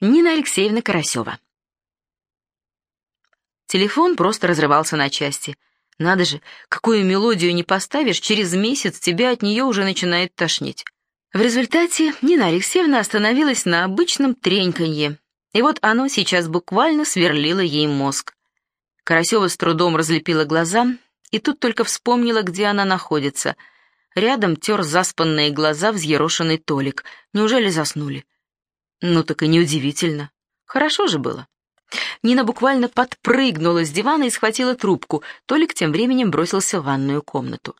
Нина Алексеевна Карасева. Телефон просто разрывался на части. Надо же, какую мелодию не поставишь, через месяц тебя от нее уже начинает тошнить. В результате Нина Алексеевна остановилась на обычном треньканье, и вот оно сейчас буквально сверлило ей мозг. Карасева с трудом разлепила глаза, и тут только вспомнила, где она находится. Рядом тер заспанные глаза взъерошенный Толик. Неужели заснули? Ну так и неудивительно. Хорошо же было. Нина буквально подпрыгнула с дивана и схватила трубку. Толик тем временем бросился в ванную комнату.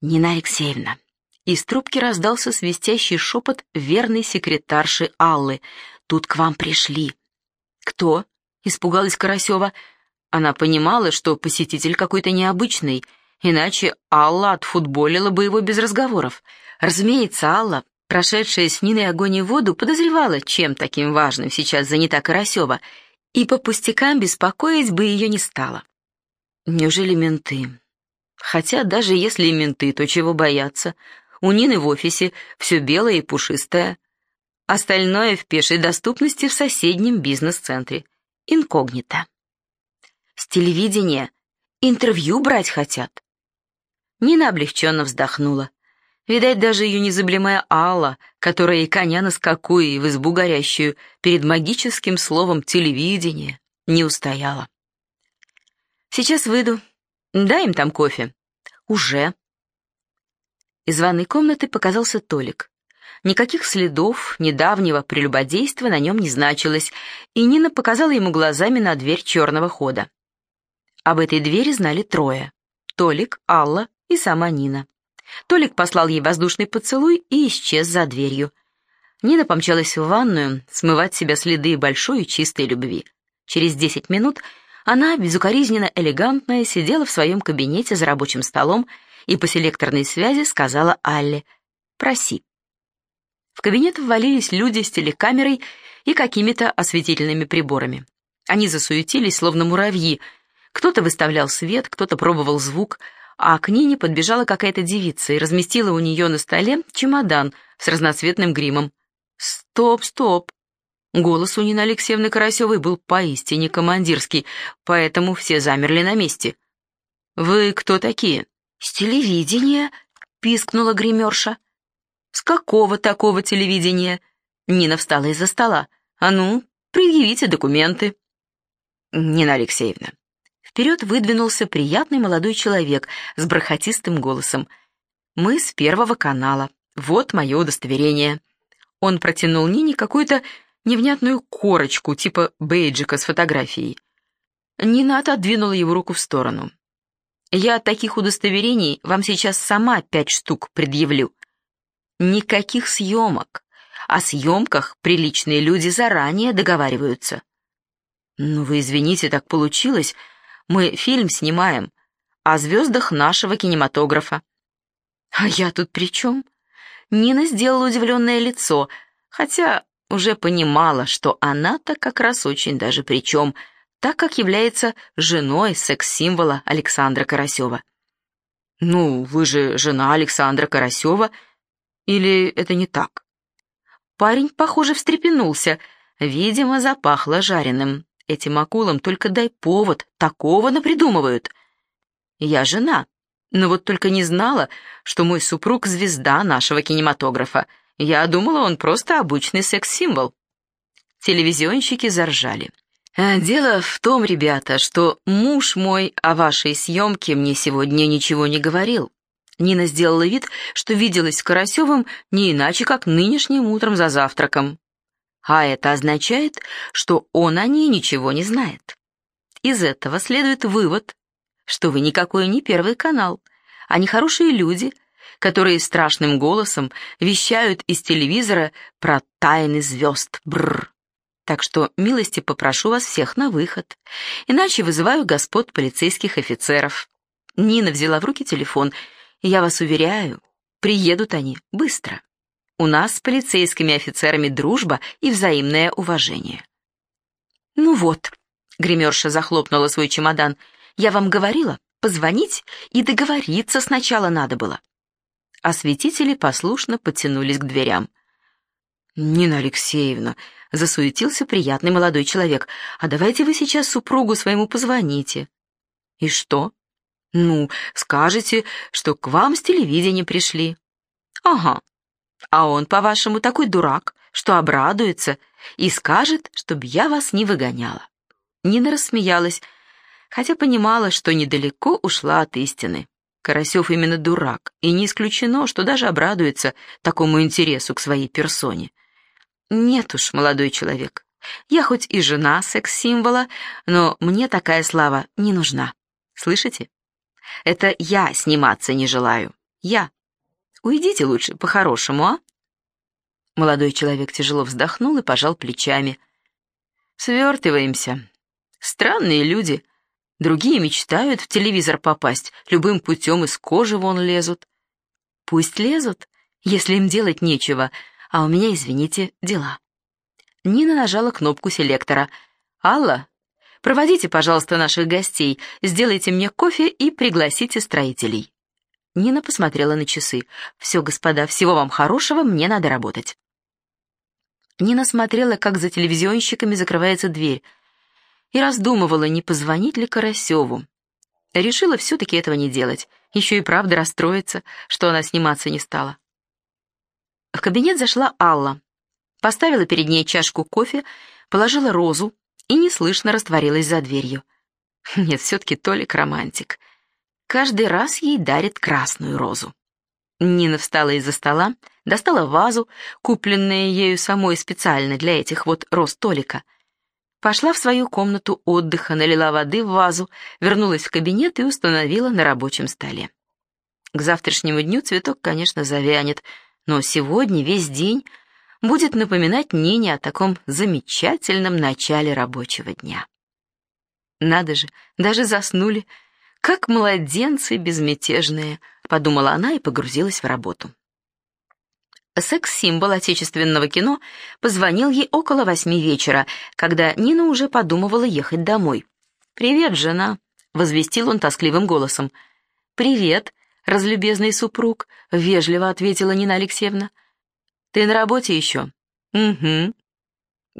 «Нина Алексеевна». Из трубки раздался свистящий шепот верной секретарши Аллы. «Тут к вам пришли». «Кто?» — испугалась Карасева. Она понимала, что посетитель какой-то необычный, иначе Алла отфутболила бы его без разговоров. Разумеется, Алла Прошедшая с Ниной огонь и воду подозревала, чем таким важным сейчас занята Карасева, и по пустякам беспокоить бы ее не стало. Неужели менты? Хотя даже если менты, то чего бояться? У Нины в офисе все белое и пушистое. Остальное в пешей доступности в соседнем бизнес-центре. Инкогнито. С телевидения интервью брать хотят. Нина облегченно вздохнула. Видать, даже ее незаблемая Алла, которая и коня на скаку, и в избу горящую, перед магическим словом «телевидение» не устояла. «Сейчас выйду. Дай им там кофе». «Уже». Из ванной комнаты показался Толик. Никаких следов недавнего прелюбодейства на нем не значилось, и Нина показала ему глазами на дверь черного хода. Об этой двери знали трое — Толик, Алла и сама Нина. Толик послал ей воздушный поцелуй и исчез за дверью. Нина помчалась в ванную смывать себя следы большой и чистой любви. Через десять минут она, безукоризненно элегантная, сидела в своем кабинете за рабочим столом и по селекторной связи сказала Алле «Проси». В кабинет ввалились люди с телекамерой и какими-то осветительными приборами. Они засуетились, словно муравьи. Кто-то выставлял свет, кто-то пробовал звук, а к Нине подбежала какая-то девица и разместила у нее на столе чемодан с разноцветным гримом. «Стоп, стоп!» Голос у Нины Алексеевны Карасевой был поистине командирский, поэтому все замерли на месте. «Вы кто такие?» «С телевидения», — пискнула гримерша. «С какого такого телевидения?» Нина встала из-за стола. «А ну, предъявите документы». «Нина Алексеевна, Вперед выдвинулся приятный молодой человек с бархатистым голосом. «Мы с Первого канала. Вот мое удостоверение». Он протянул Нине какую-то невнятную корочку, типа бейджика с фотографией. Нина отодвинула его руку в сторону. «Я от таких удостоверений вам сейчас сама пять штук предъявлю. Никаких съемок. О съемках приличные люди заранее договариваются». «Ну вы извините, так получилось», мы фильм снимаем о звездах нашего кинематографа». «А я тут при чем?» Нина сделала удивленное лицо, хотя уже понимала, что она-то как раз очень даже при чем, так как является женой секс-символа Александра Карасева. «Ну, вы же жена Александра Карасева, или это не так?» Парень, похоже, встрепенулся, видимо, запахло жареным. Этим акулам только дай повод, такого напридумывают. Я жена, но вот только не знала, что мой супруг — звезда нашего кинематографа. Я думала, он просто обычный секс-символ. Телевизионщики заржали. «А «Дело в том, ребята, что муж мой о вашей съемке мне сегодня ничего не говорил. Нина сделала вид, что виделась с Карасевым не иначе, как нынешним утром за завтраком. А это означает, что он о ней ничего не знает. Из этого следует вывод, что вы никакой не первый канал, а не хорошие люди, которые страшным голосом вещают из телевизора про тайны звезд. Бррр. Так что милости попрошу вас всех на выход, иначе вызываю господ полицейских офицеров. Нина взяла в руки телефон, я вас уверяю, приедут они быстро. У нас с полицейскими офицерами дружба и взаимное уважение». «Ну вот», — гримерша захлопнула свой чемодан, «я вам говорила, позвонить и договориться сначала надо было». Осветители послушно подтянулись к дверям. «Нина Алексеевна», — засуетился приятный молодой человек, «а давайте вы сейчас супругу своему позвоните». «И что?» «Ну, скажете, что к вам с телевидения пришли». «Ага. А он, по-вашему, такой дурак, что обрадуется и скажет, чтобы я вас не выгоняла». Нина рассмеялась, хотя понимала, что недалеко ушла от истины. Карасев именно дурак, и не исключено, что даже обрадуется такому интересу к своей персоне. Нет уж, молодой человек, я хоть и жена секс-символа, но мне такая слава не нужна. Слышите? Это я сниматься не желаю. Я. Уйдите лучше по-хорошему, а? Молодой человек тяжело вздохнул и пожал плечами. Свертываемся. Странные люди. Другие мечтают в телевизор попасть, любым путем из кожи вон лезут. Пусть лезут, если им делать нечего, а у меня, извините, дела. Нина нажала кнопку селектора. «Алла, проводите, пожалуйста, наших гостей, сделайте мне кофе и пригласите строителей». Нина посмотрела на часы. «Все, господа, всего вам хорошего, мне надо работать». Нина смотрела, как за телевизионщиками закрывается дверь и раздумывала, не позвонить ли Карасеву. Решила все-таки этого не делать, еще и правда расстроиться, что она сниматься не стала. В кабинет зашла Алла, поставила перед ней чашку кофе, положила розу и неслышно растворилась за дверью. Нет, все-таки Толик романтик. Каждый раз ей дарит красную розу. Нина встала из-за стола, достала вазу, купленную ею самой специально для этих вот роз Толика, Пошла в свою комнату отдыха, налила воды в вазу, вернулась в кабинет и установила на рабочем столе. К завтрашнему дню цветок, конечно, завянет, но сегодня весь день будет напоминать Нине о таком замечательном начале рабочего дня. Надо же, даже заснули, как младенцы безмятежные, подумала она и погрузилась в работу. Секс-символ отечественного кино позвонил ей около восьми вечера, когда Нина уже подумывала ехать домой. «Привет, жена», — возвестил он тоскливым голосом. «Привет, разлюбезный супруг», — вежливо ответила Нина Алексеевна. «Ты на работе еще?» «Угу».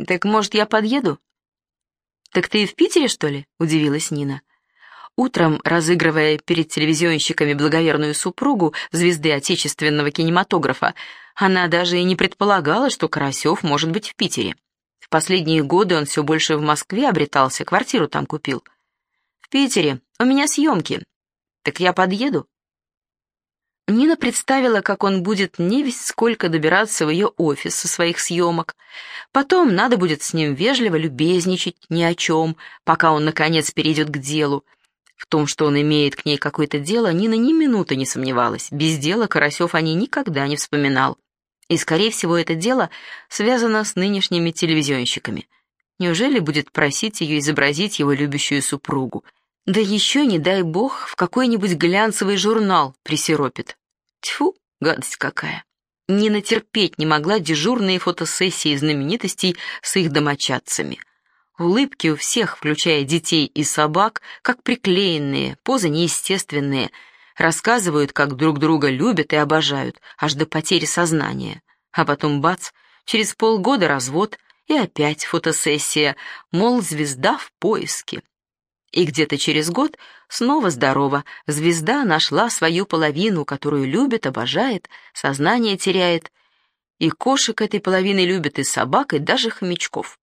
«Так, может, я подъеду?» «Так ты и в Питере, что ли?» — удивилась Нина. Утром, разыгрывая перед телевизионщиками благоверную супругу звезды отечественного кинематографа, она даже и не предполагала, что Карасев может быть в Питере. В последние годы он все больше в Москве обретался, квартиру там купил. «В Питере. У меня съемки. Так я подъеду?» Нина представила, как он будет не весь сколько добираться в ее офис со своих съемок. Потом надо будет с ним вежливо любезничать ни о чем, пока он, наконец, перейдет к делу. В том, что он имеет к ней какое-то дело, Нина ни минуты не сомневалась. Без дела Карасев о ней никогда не вспоминал. И, скорее всего, это дело связано с нынешними телевизионщиками. Неужели будет просить ее изобразить его любящую супругу? Да еще, не дай бог, в какой-нибудь глянцевый журнал присиропит. Тьфу, гадость какая. Нина терпеть не могла дежурные фотосессии знаменитостей с их домочадцами — Улыбки у всех, включая детей и собак, как приклеенные, позы неестественные, рассказывают, как друг друга любят и обожают, аж до потери сознания. А потом бац, через полгода развод и опять фотосессия, мол, звезда в поиске. И где-то через год снова здорово, звезда нашла свою половину, которую любит, обожает, сознание теряет. И кошек этой половины любят, и собак, и даже хомячков.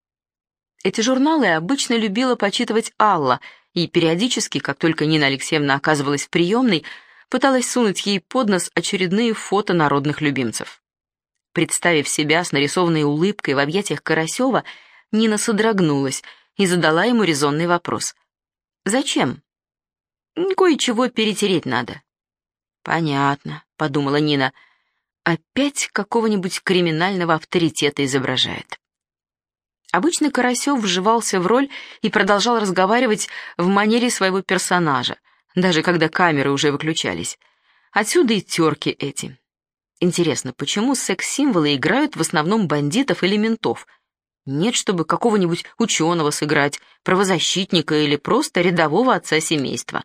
Эти журналы обычно любила почитывать Алла, и периодически, как только Нина Алексеевна оказывалась в приемной, пыталась сунуть ей под нос очередные фото народных любимцев. Представив себя с нарисованной улыбкой в объятиях Карасева, Нина содрогнулась и задала ему резонный вопрос. «Зачем?» «Кое-чего перетереть надо». «Понятно», — подумала Нина. «Опять какого-нибудь криминального авторитета изображает». Обычно Карасев вживался в роль и продолжал разговаривать в манере своего персонажа, даже когда камеры уже выключались. Отсюда и терки эти. Интересно, почему секс-символы играют в основном бандитов или ментов? Нет, чтобы какого-нибудь ученого сыграть, правозащитника или просто рядового отца семейства.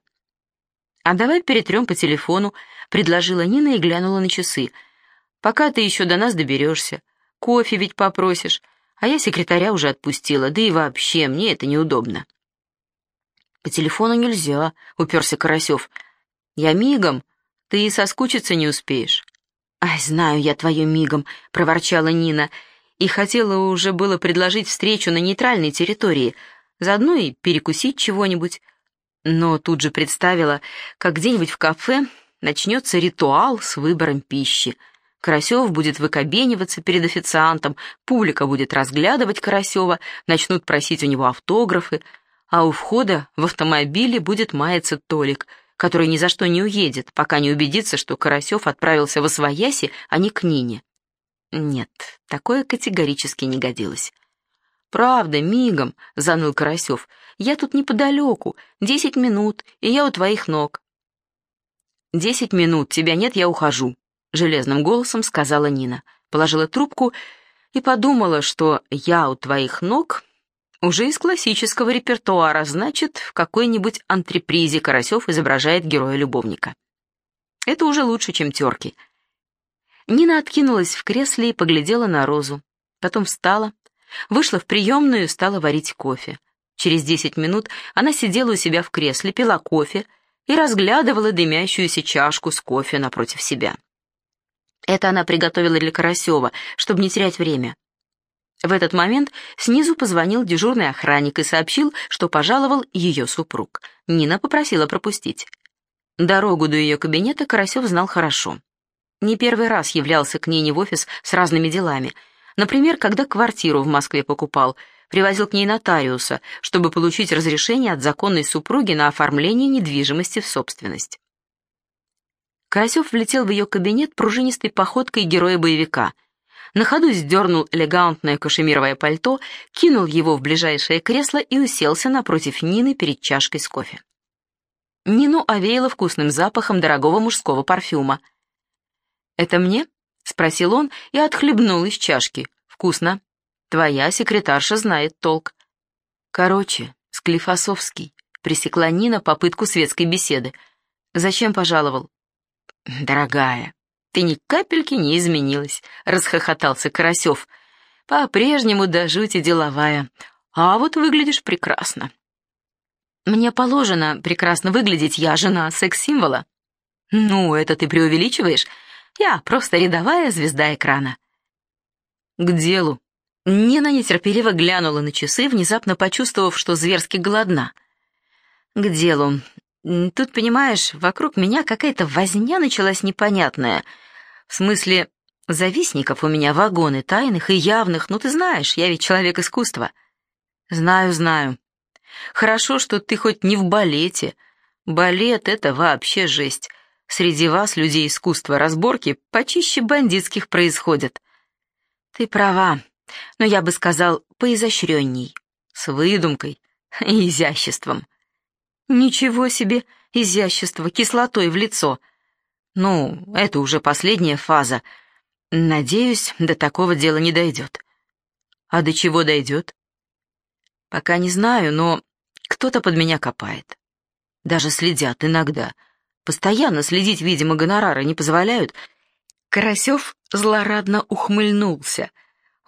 «А давай перетрем по телефону», — предложила Нина и глянула на часы. «Пока ты еще до нас доберешься. кофе ведь попросишь. А я секретаря уже отпустила, да и вообще, мне это неудобно». «По телефону нельзя», — уперся Карасев. «Я мигом, ты и соскучиться не успеешь». «Ай, знаю я твое мигом», — проворчала Нина, и хотела уже было предложить встречу на нейтральной территории, заодно и перекусить чего-нибудь, но тут же представила, как где-нибудь в кафе начнется ритуал с выбором пищи. Карасев будет выкобениваться перед официантом, публика будет разглядывать Карасева, начнут просить у него автографы, а у входа в автомобиле будет маяться Толик — который ни за что не уедет, пока не убедится, что Карасев отправился в Освояси, а не к Нине. Нет, такое категорически не годилось. «Правда, мигом», — заныл Карасев, — «я тут неподалеку, десять минут, и я у твоих ног». «Десять минут, тебя нет, я ухожу», — железным голосом сказала Нина. Положила трубку и подумала, что «я у твоих ног» Уже из классического репертуара, значит, в какой-нибудь антрепризе Карасев изображает героя-любовника. Это уже лучше, чем терки. Нина откинулась в кресле и поглядела на Розу. Потом встала, вышла в приемную и стала варить кофе. Через десять минут она сидела у себя в кресле, пила кофе и разглядывала дымящуюся чашку с кофе напротив себя. Это она приготовила для Карасева, чтобы не терять время. В этот момент снизу позвонил дежурный охранник и сообщил, что пожаловал ее супруг. Нина попросила пропустить. Дорогу до ее кабинета Карасев знал хорошо. Не первый раз являлся к Нине в офис с разными делами. Например, когда квартиру в Москве покупал, привозил к ней нотариуса, чтобы получить разрешение от законной супруги на оформление недвижимости в собственность. Карасев влетел в ее кабинет пружинистой походкой героя-боевика — на ходу сдернул элегантное кашемировое пальто, кинул его в ближайшее кресло и уселся напротив Нины перед чашкой с кофе. Нину овеяло вкусным запахом дорогого мужского парфюма. «Это мне?» — спросил он и отхлебнул из чашки. «Вкусно. Твоя секретарша знает толк». «Короче, Склифосовский», — пресекла Нина попытку светской беседы. «Зачем пожаловал?» «Дорогая, ты ни капельки не изменилась», — расхохотался Карасев. «По-прежнему до жути деловая, а вот выглядишь прекрасно». «Мне положено прекрасно выглядеть, я жена секс-символа». «Ну, это ты преувеличиваешь. Я просто рядовая звезда экрана». «К делу». Нина нетерпеливо глянула на часы, внезапно почувствовав, что зверски голодна. «К делу. Тут, понимаешь, вокруг меня какая-то возня началась непонятная. В смысле, завистников у меня вагоны, тайных и явных, ну ты знаешь, я ведь человек искусства. Знаю, знаю. Хорошо, что ты хоть не в балете. Балет — это вообще жесть. Среди вас, людей искусства, разборки почище бандитских происходят. Ты права, но я бы сказал, поизощренней, с выдумкой и изяществом. Ничего себе, изящество, кислотой в лицо — ну, это уже последняя фаза. Надеюсь, до такого дела не дойдет. А до чего дойдет? Пока не знаю, но кто-то под меня копает. Даже следят иногда. Постоянно следить, видимо, гонорары не позволяют. Карасев злорадно ухмыльнулся.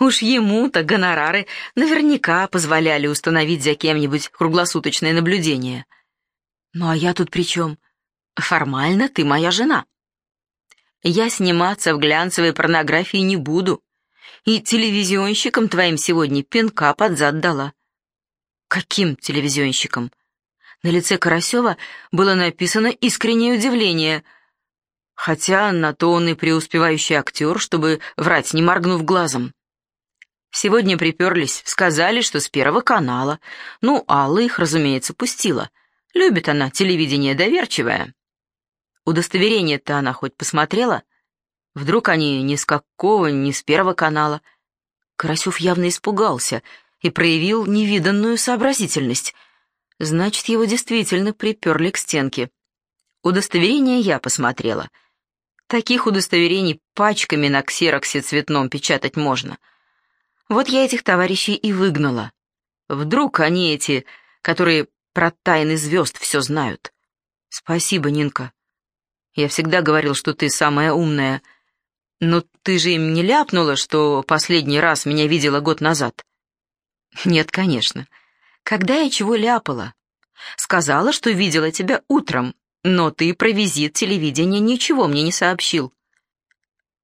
Уж ему-то гонорары наверняка позволяли установить за кем-нибудь круглосуточное наблюдение. Ну а я тут при чем? Формально ты моя жена. Я сниматься в глянцевой порнографии не буду. И телевизионщикам твоим сегодня пинка под зад дала. Каким телевизионщикам? На лице Карасева было написано искреннее удивление. Хотя на то он и преуспевающий актер, чтобы врать, не моргнув глазом. Сегодня приперлись, сказали, что с Первого канала. Ну, Алла их, разумеется, пустила. Любит она телевидение доверчивое. Удостоверение-то она хоть посмотрела? Вдруг они ни с какого, ни с первого канала? Карасев явно испугался и проявил невиданную сообразительность. Значит, его действительно приперли к стенке. Удостоверение я посмотрела. Таких удостоверений пачками на ксероксе цветном печатать можно. Вот я этих товарищей и выгнала. Вдруг они эти, которые про тайны звезд все знают. Спасибо, Нинка. Я всегда говорил, что ты самая умная. Но ты же им не ляпнула, что последний раз меня видела год назад? Нет, конечно. Когда я чего ляпала? Сказала, что видела тебя утром, но ты про визит телевидения ничего мне не сообщил.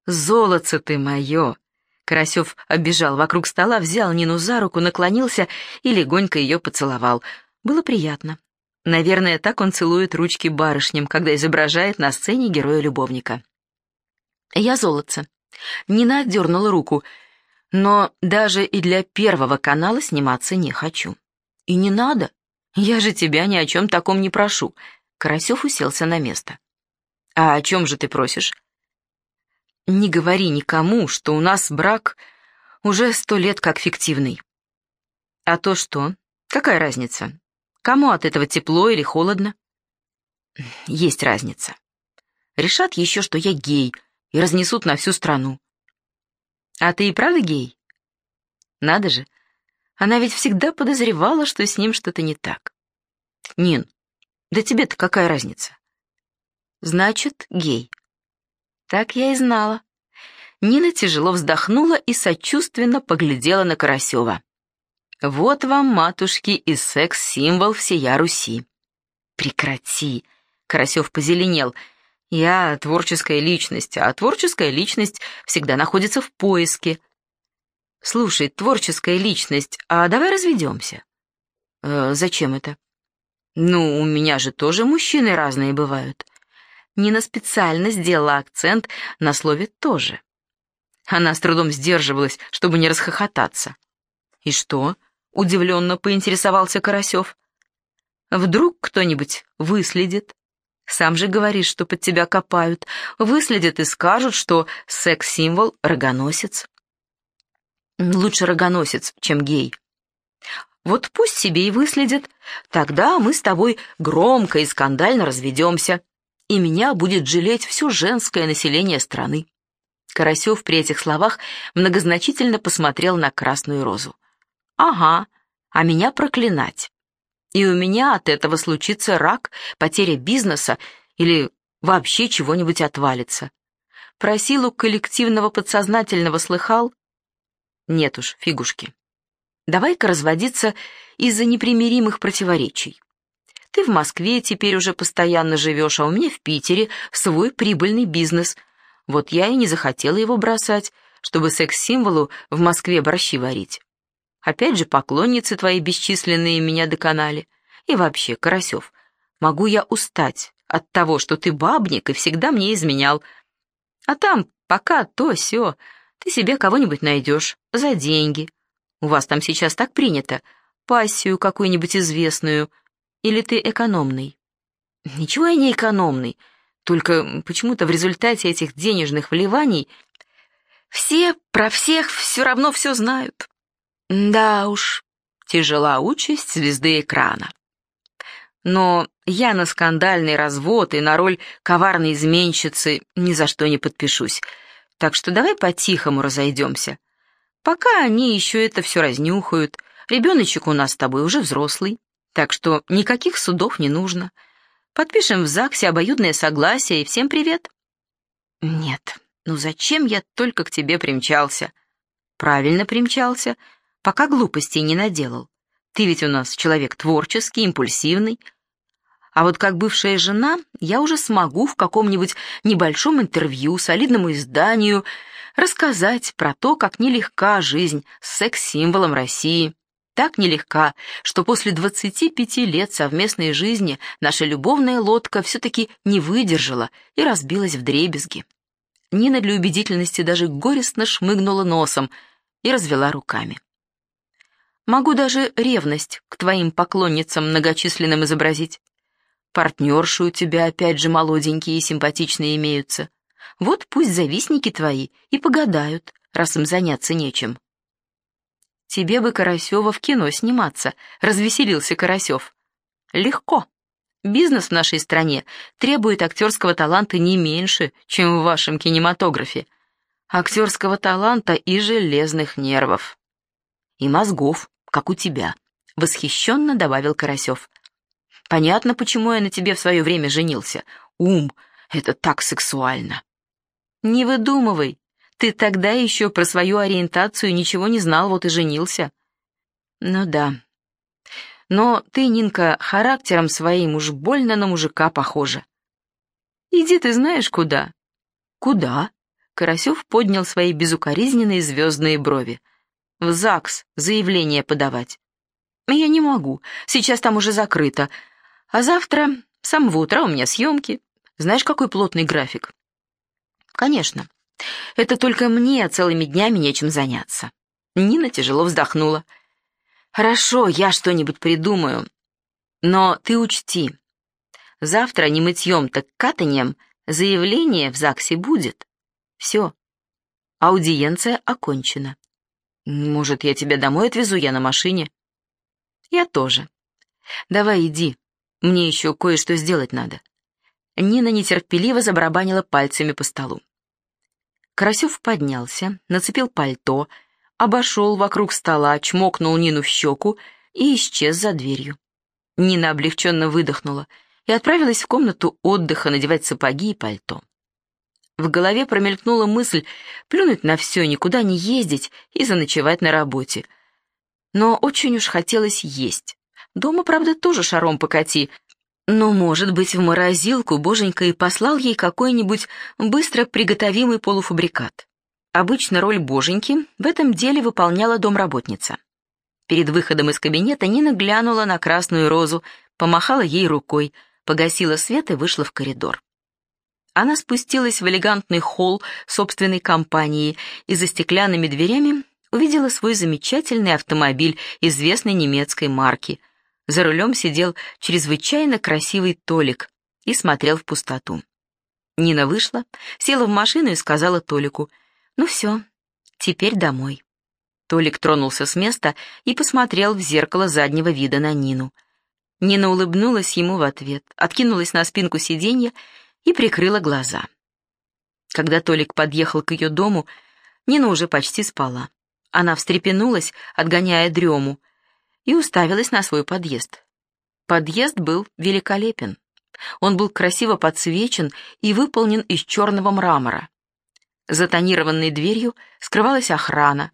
Золотце ты мое! Карасев оббежал вокруг стола, взял Нину за руку, наклонился и легонько ее поцеловал. Было приятно. Наверное, так он целует ручки барышням, когда изображает на сцене героя-любовника. Я золотце. Нина отдернула руку, но даже и для первого канала сниматься не хочу. И не надо. Я же тебя ни о чем таком не прошу. Карасев уселся на место. А о чем же ты просишь? Не говори никому, что у нас брак уже сто лет как фиктивный. А то что? Какая разница? Кому от этого тепло или холодно? Есть разница. Решат еще, что я гей, и разнесут на всю страну. А ты и правда гей? Надо же, она ведь всегда подозревала, что с ним что-то не так. Нин, да тебе-то какая разница? Значит, гей. Так я и знала. Нина тяжело вздохнула и сочувственно поглядела на Карасева. Вот вам, матушки, и секс-символ всея Руси. Прекрати. Карасев позеленел. Я творческая личность, а творческая личность всегда находится в поиске. Слушай, творческая личность, а давай разведемся. Э, зачем это? Ну, у меня же тоже мужчины разные бывают. Нина специально сделала акцент на слове «тоже». Она с трудом сдерживалась, чтобы не расхохотаться. «И что?» — удивленно поинтересовался Карасев. «Вдруг кто-нибудь выследит? Сам же говоришь, что под тебя копают. Выследят и скажут, что секс-символ — рогоносец». «Лучше рогоносец, чем гей». «Вот пусть себе и выследят. Тогда мы с тобой громко и скандально разведемся и меня будет жалеть все женское население страны. Карасев при этих словах многозначительно посмотрел на красную розу. «Ага, а меня проклинать. И у меня от этого случится рак, потеря бизнеса или вообще чего-нибудь отвалится. Про силу коллективного подсознательного слыхал? Нет уж, фигушки. Давай-ка разводиться из-за непримиримых противоречий. Ты в Москве теперь уже постоянно живешь, а у меня в Питере свой прибыльный бизнес. Вот я и не захотела его бросать, чтобы секс-символу в Москве борщи варить. Опять же, поклонницы твои бесчисленные меня доконали. И вообще, Карасев, могу я устать от того, что ты бабник и всегда мне изменял. А там пока то все, ты себе кого-нибудь найдешь за деньги. У вас там сейчас так принято, пассию какую-нибудь известную — или ты экономный?» «Ничего я не экономный. Только почему-то в результате этих денежных вливаний все про всех все равно все знают. Да уж, тяжела участь звезды экрана. Но я на скандальный развод и на роль коварной изменщицы ни за что не подпишусь. Так что давай по-тихому разойдемся. Пока они еще это все разнюхают, ребеночек у нас с тобой уже взрослый. Так что никаких судов не нужно. Подпишем в ЗАГСе обоюдное согласие и всем привет. Нет, ну зачем я только к тебе примчался? Правильно примчался, пока глупостей не наделал. Ты ведь у нас человек творческий, импульсивный. А вот как бывшая жена, я уже смогу в каком-нибудь небольшом интервью солидному изданию рассказать про то, как нелегка жизнь с секс-символом России так нелегка, что после 25 лет совместной жизни наша любовная лодка все-таки не выдержала и разбилась в дребезги. Нина для убедительности даже горестно шмыгнула носом и развела руками. Могу даже ревность к твоим поклонницам многочисленным изобразить. Партнерши у тебя опять же молоденькие и симпатичные имеются. Вот пусть завистники твои и погадают, раз им заняться нечем. Тебе бы, Карасева, в кино сниматься», — развеселился Карасев. «Легко. Бизнес в нашей стране требует актерского таланта не меньше, чем в вашем кинематографе. Актерского таланта и железных нервов. И мозгов, как у тебя», — восхищенно добавил Карасев. «Понятно, почему я на тебе в свое время женился. Ум — это так сексуально». «Не выдумывай», Ты тогда еще про свою ориентацию ничего не знал, вот и женился. Ну да. Но ты, Нинка, характером своим уж больно на мужика похожа. Иди ты знаешь куда. Куда? Карасев поднял свои безукоризненные звездные брови. В ЗАГС заявление подавать. Я не могу, сейчас там уже закрыто. А завтра, с самого утра у меня съемки. Знаешь, какой плотный график? Конечно. Это только мне целыми днями нечем заняться. Нина тяжело вздохнула. Хорошо, я что-нибудь придумаю. Но ты учти, завтра не мытьем, так катанием заявление в ЗАГСе будет. Все. Аудиенция окончена. Может, я тебя домой отвезу, я на машине? Я тоже. Давай иди, мне еще кое-что сделать надо. Нина нетерпеливо забарабанила пальцами по столу. Карасев поднялся, нацепил пальто, обошел вокруг стола, чмокнул Нину в щеку и исчез за дверью. Нина облегченно выдохнула и отправилась в комнату отдыха надевать сапоги и пальто. В голове промелькнула мысль плюнуть на все, никуда не ездить и заночевать на работе. Но очень уж хотелось есть. Дома, правда, тоже шаром покати, но, может быть, в морозилку Боженька и послал ей какой-нибудь быстро приготовимый полуфабрикат. Обычно роль Боженьки в этом деле выполняла домработница. Перед выходом из кабинета Нина глянула на красную розу, помахала ей рукой, погасила свет и вышла в коридор. Она спустилась в элегантный холл собственной компании и за стеклянными дверями увидела свой замечательный автомобиль известной немецкой марки. За рулем сидел чрезвычайно красивый Толик и смотрел в пустоту. Нина вышла, села в машину и сказала Толику, «Ну все, теперь домой». Толик тронулся с места и посмотрел в зеркало заднего вида на Нину. Нина улыбнулась ему в ответ, откинулась на спинку сиденья и прикрыла глаза. Когда Толик подъехал к ее дому, Нина уже почти спала. Она встрепенулась, отгоняя дрему, и уставилась на свой подъезд. Подъезд был великолепен. Он был красиво подсвечен и выполнен из черного мрамора. За тонированной дверью скрывалась охрана.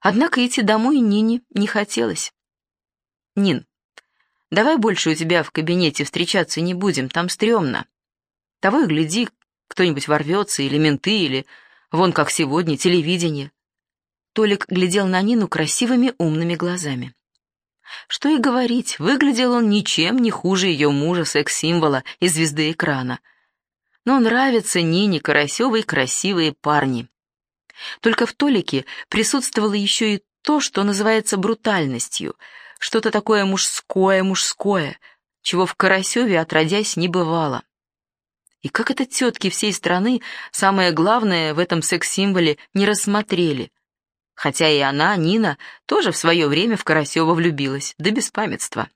Однако идти домой Нине не хотелось. «Нин, давай больше у тебя в кабинете встречаться не будем, там стрёмно», того и гляди, кто-нибудь ворвется, или менты, или, вон как сегодня, телевидение. Толик глядел на Нину красивыми умными глазами. Что и говорить, выглядел он ничем не хуже ее мужа, секс-символа и звезды экрана. Но нравятся Нине Карасевой красивые парни. Только в Толике присутствовало еще и то, что называется брутальностью, что-то такое мужское-мужское, чего в Карасеве отродясь не бывало. И как это тетки всей страны самое главное в этом секс-символе не рассмотрели? Хотя и она, Нина, тоже в свое время в Карасева влюбилась, до беспамятства.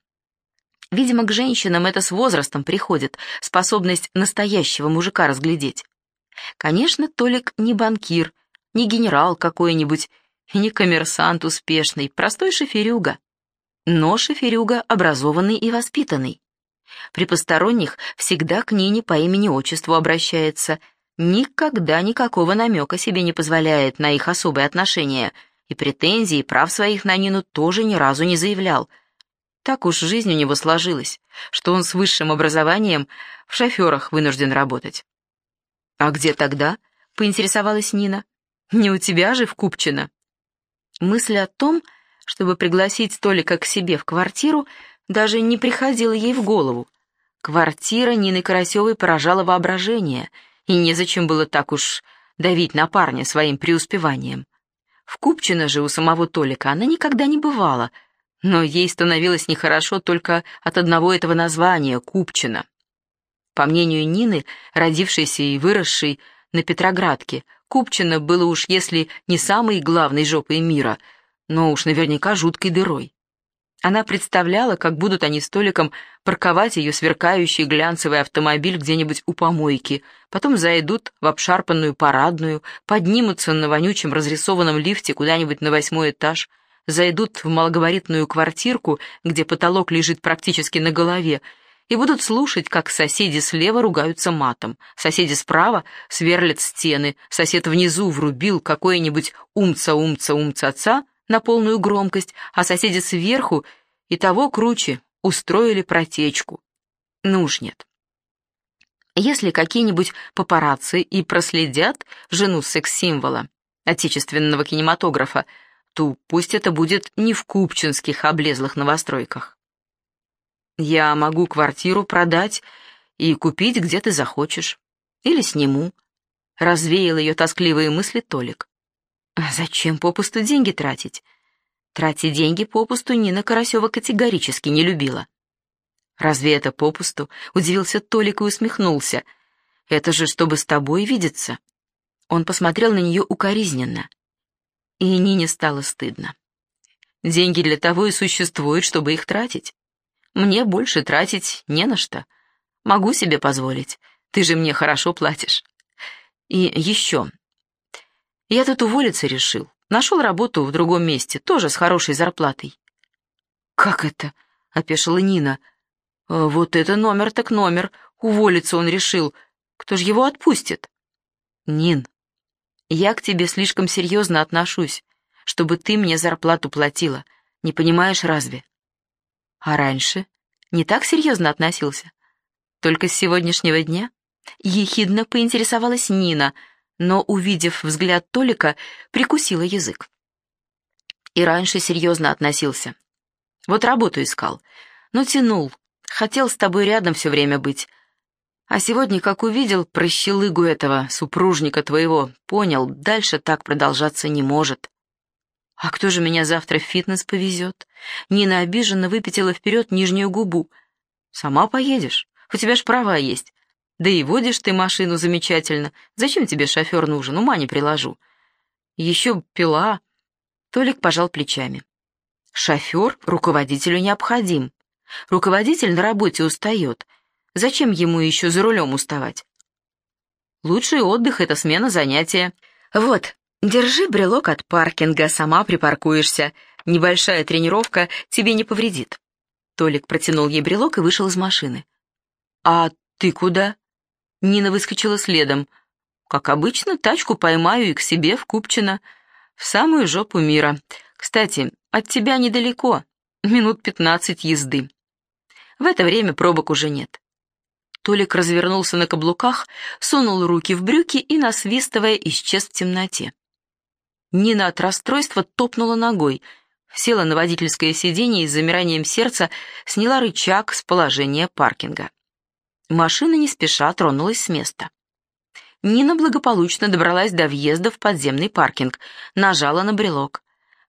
Видимо, к женщинам это с возрастом приходит, способность настоящего мужика разглядеть. Конечно, Толик не банкир, не генерал какой-нибудь, не коммерсант успешный, простой шоферюга. Но шоферюга образованный и воспитанный. При посторонних всегда к Нине по имени-отчеству обращается, никогда никакого намека себе не позволяет на их особые отношения, и претензий прав своих на Нину тоже ни разу не заявлял. Так уж жизнь у него сложилась, что он с высшим образованием в шоферах вынужден работать. «А где тогда?» — поинтересовалась Нина. «Не у тебя же в Купчино?» Мысль о том, чтобы пригласить Толика к себе в квартиру, даже не приходила ей в голову. Квартира Нины Карасевой поражала воображение, и незачем было так уж давить на парня своим преуспеванием. В Купчино же у самого Толика она никогда не бывала, но ей становилось нехорошо только от одного этого названия — Купчино. По мнению Нины, родившейся и выросшей на Петроградке, Купчино было уж если не самой главной жопой мира, но уж наверняка жуткой дырой. Она представляла, как будут они столиком парковать ее сверкающий глянцевый автомобиль где-нибудь у помойки, потом зайдут в обшарпанную парадную, поднимутся на вонючем разрисованном лифте куда-нибудь на восьмой этаж, зайдут в малогабаритную квартирку, где потолок лежит практически на голове, и будут слушать, как соседи слева ругаются матом, соседи справа сверлят стены, сосед внизу врубил какое-нибудь умца-умца-умца-ца на полную громкость, а соседи сверху и того круче устроили протечку. Ну уж нет. Если какие-нибудь папарацци и проследят жену секс-символа отечественного кинематографа, то пусть это будет не в купчинских облезлых новостройках. Я могу квартиру продать и купить, где ты захочешь. Или сниму. Развеял ее тоскливые мысли Толик. А зачем попусту деньги тратить? Тратить деньги попусту Нина Карасева категорически не любила. «Разве это попусту?» — удивился Толик и усмехнулся. «Это же чтобы с тобой видеться». Он посмотрел на нее укоризненно. И Нине стало стыдно. Деньги для того и существуют, чтобы их тратить. Мне больше тратить не на что. Могу себе позволить. Ты же мне хорошо платишь. И еще. Я тут уволиться решил. Нашел работу в другом месте, тоже с хорошей зарплатой. «Как это?» — опешила Нина. «Э, «Вот это номер так номер. Уволиться он решил. Кто же его отпустит?» «Нин, я к тебе слишком серьезно отношусь, чтобы ты мне зарплату платила. Не понимаешь разве?» «А раньше не так серьезно относился? Только с сегодняшнего дня?» Ехидно поинтересовалась Нина, но, увидев взгляд Толика, прикусила язык. И раньше серьезно относился. Вот работу искал, но тянул, Хотел с тобой рядом все время быть. А сегодня, как увидел прощелыгу этого супружника твоего, понял, дальше так продолжаться не может. А кто же меня завтра в фитнес повезет? Нина обиженно выпятила вперед нижнюю губу. Сама поедешь, у тебя ж права есть. Да и водишь ты машину замечательно. Зачем тебе шофер нужен, ума не приложу. Еще пила. Толик пожал плечами. Шофер руководителю необходим. Руководитель на работе устает. Зачем ему еще за рулем уставать? Лучший отдых — это смена занятия. Вот, держи брелок от паркинга, сама припаркуешься. Небольшая тренировка тебе не повредит. Толик протянул ей брелок и вышел из машины. «А ты куда?» Нина выскочила следом. «Как обычно, тачку поймаю и к себе в Купчино, в самую жопу мира. Кстати, от тебя недалеко, минут пятнадцать езды. В это время пробок уже нет. Толик развернулся на каблуках, сунул руки в брюки и, насвистывая, исчез в темноте. Нина от расстройства топнула ногой, села на водительское сиденье и с замиранием сердца сняла рычаг с положения паркинга. Машина не спеша тронулась с места. Нина благополучно добралась до въезда в подземный паркинг, нажала на брелок.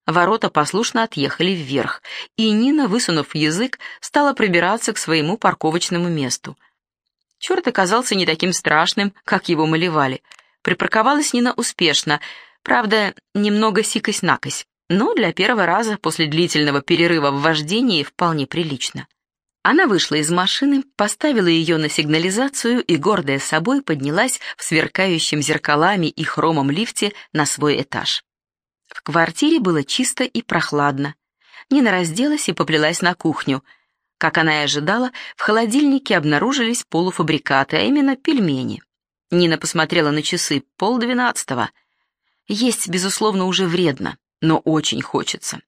Ворота послушно отъехали вверх, и Нина, высунув язык, стала пробираться к своему парковочному месту. Черт оказался не таким страшным, как его малевали. Припарковалась Нина успешно, правда, немного сикось-накось, но для первого раза после длительного перерыва в вождении вполне прилично. Она вышла из машины, поставила ее на сигнализацию и, гордая собой, поднялась в сверкающем зеркалами и хромом лифте на свой этаж. В квартире было чисто и прохладно. Нина разделась и поплелась на кухню. Как она и ожидала, в холодильнике обнаружились полуфабрикаты, а именно пельмени. Нина посмотрела на часы полдвенадцатого. Есть, безусловно, уже вредно, но очень хочется.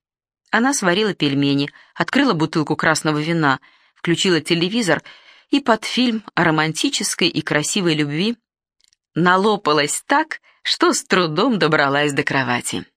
Она сварила пельмени, открыла бутылку красного вина, включила телевизор и под фильм о романтической и красивой любви налопалась так, что с трудом добралась до кровати.